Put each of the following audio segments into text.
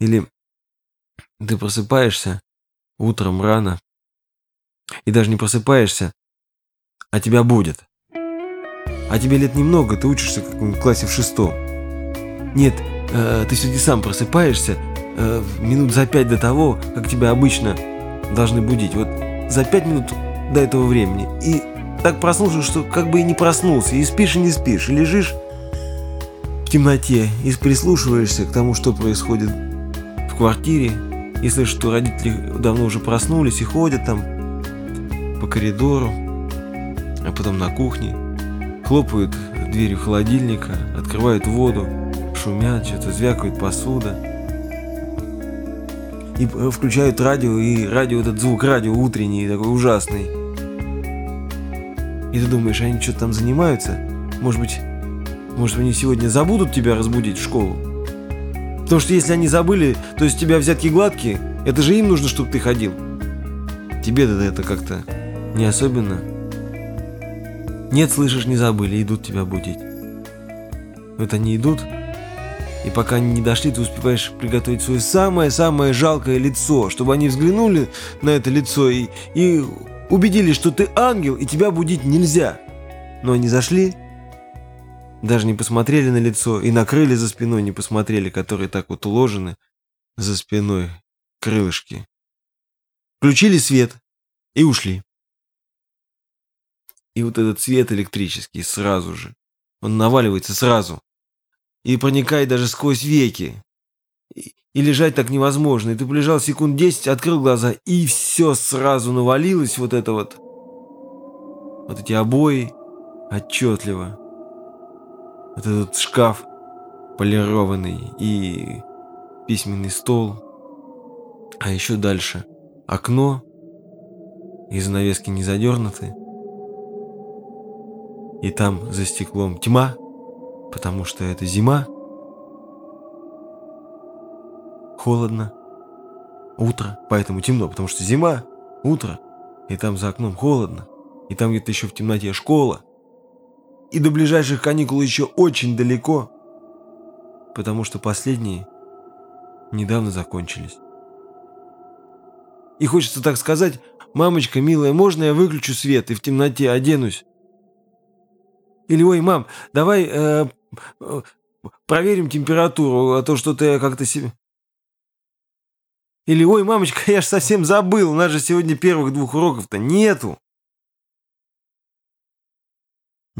Или ты просыпаешься утром рано, и даже не просыпаешься, а тебя будет. А тебе лет немного, ты учишься в классе в шестом. Нет, э, ты все-таки сам просыпаешься э, минут за пять до того, как тебя обычно должны будить. Вот за пять минут до этого времени. И так проснулся, что как бы и не проснулся. И спишь, и не спишь. И лежишь в темноте и прислушиваешься к тому, что происходит квартире. И слышишь, что родители давно уже проснулись и ходят там по коридору, а потом на кухне. Хлопают дверью холодильника, открывают воду, шумят, что-то звякают посуда. И включают радио, и радио, этот звук радио утренний, такой ужасный. И ты думаешь, они что-то там занимаются? Может быть, может они сегодня забудут тебя разбудить в школу? Потому что если они забыли, то есть у тебя взятки гладкие, это же им нужно, чтобы ты ходил. Тебе-то это как-то не особенно. Нет, слышишь, не забыли, идут тебя будить. Вот они идут, и пока они не дошли, ты успеваешь приготовить свое самое-самое жалкое лицо, чтобы они взглянули на это лицо и, и убедились, что ты ангел, и тебя будить нельзя. Но они зашли, даже не посмотрели на лицо, и накрыли за спиной не посмотрели, которые так вот уложены за спиной крылышки. Включили свет и ушли. И вот этот свет электрический сразу же, он наваливается сразу. И проникает даже сквозь веки. И лежать так невозможно. И ты полежал секунд 10, открыл глаза, и все сразу навалилось, вот это вот. Вот эти обои отчетливо. Вот этот шкаф полированный и письменный стол. А еще дальше окно, и занавески не задернуты. И там за стеклом тьма, потому что это зима. Холодно. Утро, поэтому темно, потому что зима, утро. И там за окном холодно. И там где-то еще в темноте школа. И до ближайших каникул еще очень далеко, потому что последние недавно закончились. И хочется так сказать, мамочка милая, можно я выключу свет и в темноте оденусь? Или, ой, мам, давай э, проверим температуру, а то что-то я как-то себе... Или, ой, мамочка, я ж совсем забыл, у нас же сегодня первых двух уроков-то нету.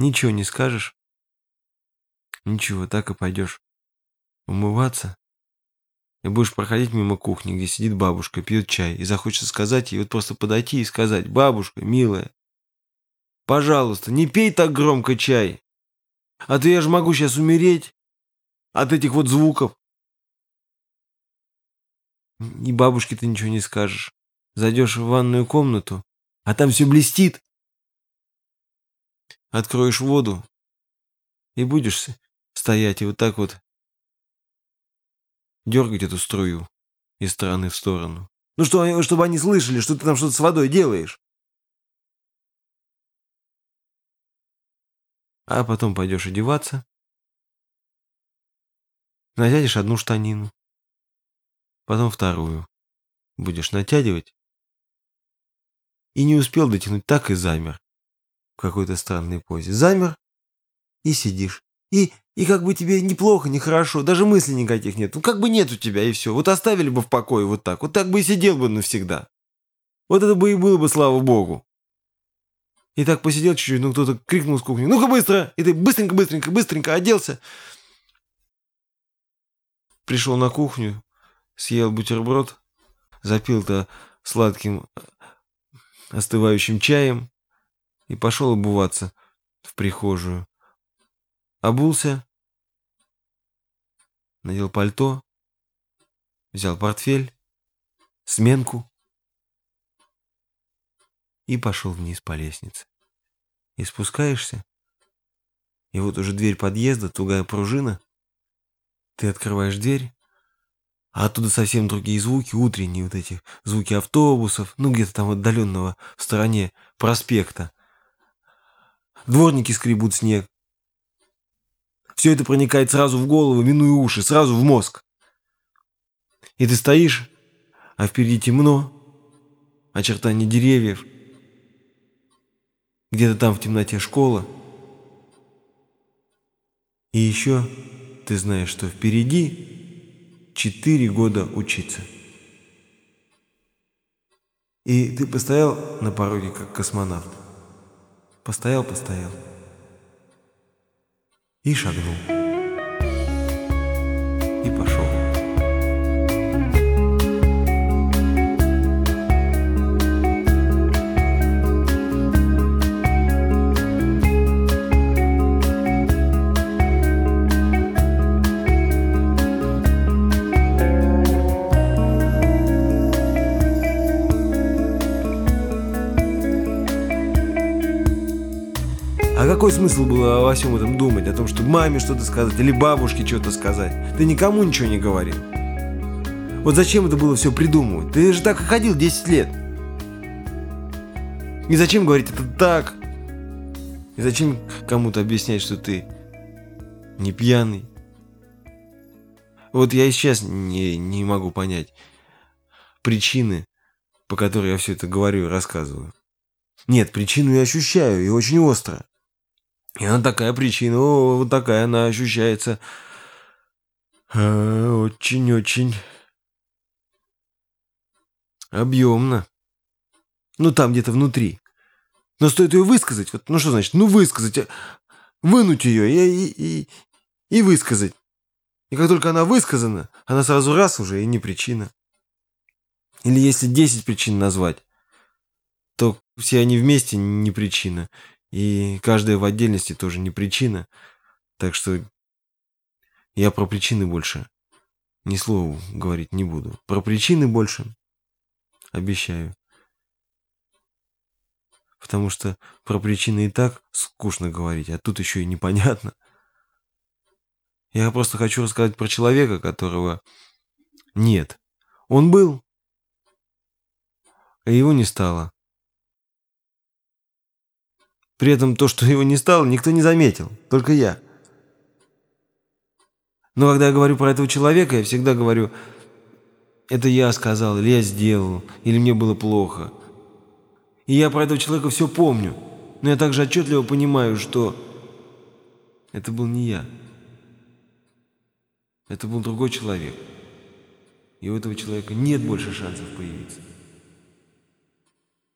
Ничего не скажешь? Ничего, так и пойдешь умываться. И будешь проходить мимо кухни, где сидит бабушка, пьет чай, и захочется сказать ей, вот просто подойти и сказать, бабушка, милая, Пожалуйста, не пей так громко чай. А то я же могу сейчас умереть от этих вот звуков. И бабушке ты ничего не скажешь. Зайдешь в ванную комнату, а там все блестит. Откроешь воду и будешь стоять и вот так вот дергать эту струю из стороны в сторону. Ну что, чтобы они слышали, что ты там что-то с водой делаешь. а потом пойдешь одеваться, натянешь одну штанину, потом вторую, будешь натягивать, и не успел дотянуть, так и замер в какой-то странной позе. Замер и сидишь. И, и как бы тебе неплохо, нехорошо, даже мыслей никаких нет. Ну как бы нет у тебя, и все. Вот оставили бы в покое вот так. Вот так бы и сидел бы навсегда. Вот это бы и было бы, слава богу. И так посидел чуть-чуть, ну кто-то крикнул с кухни, ну-ка быстро! И ты быстренько, быстренько, быстренько оделся. Пришел на кухню, съел бутерброд, запил-то сладким остывающим чаем и пошел обуваться в прихожую. Обулся, надел пальто, взял портфель, сменку и пошел вниз по лестнице. И спускаешься, и вот уже дверь подъезда, тугая пружина. Ты открываешь дверь, а оттуда совсем другие звуки, утренние вот эти звуки автобусов, ну где-то там отдаленного в стороне проспекта. Дворники скребут снег. Все это проникает сразу в голову, минуя уши, сразу в мозг. И ты стоишь, а впереди темно, очертания деревьев, где-то там в темноте школа. И еще ты знаешь, что впереди четыре года учиться. И ты постоял на пороге, как космонавт. Постоял, постоял. И шагнул. Какой смысл было во всем этом думать? О том, что маме что-то сказать или бабушке что-то сказать? Ты никому ничего не говорил. Вот зачем это было все придумывать? Ты же так и ходил 10 лет. И зачем говорить это так? И зачем кому-то объяснять, что ты не пьяный? Вот я и сейчас не, не могу понять причины, по которой я все это говорю и рассказываю. Нет, причину я ощущаю, и очень остро. И она такая причина, о, вот такая она ощущается. А, очень-очень объемно. Ну, там где-то внутри. Но стоит ее высказать. Вот, ну, что значит? Ну, высказать. А, вынуть ее и, и, и, и высказать. И как только она высказана, она сразу раз уже и не причина. Или если 10 причин назвать, то все они вместе не причина. И каждая в отдельности тоже не причина. Так что я про причины больше ни слова говорить не буду. Про причины больше обещаю. Потому что про причины и так скучно говорить, а тут еще и непонятно. Я просто хочу рассказать про человека, которого нет. Он был, а его не стало. При этом то, что его не стало, никто не заметил, только я. Но когда я говорю про этого человека, я всегда говорю, это я сказал, или я сделал, или мне было плохо. И я про этого человека все помню, но я также отчетливо понимаю, что это был не я. Это был другой человек. И у этого человека нет больше шансов появиться.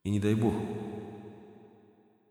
И не дай бог,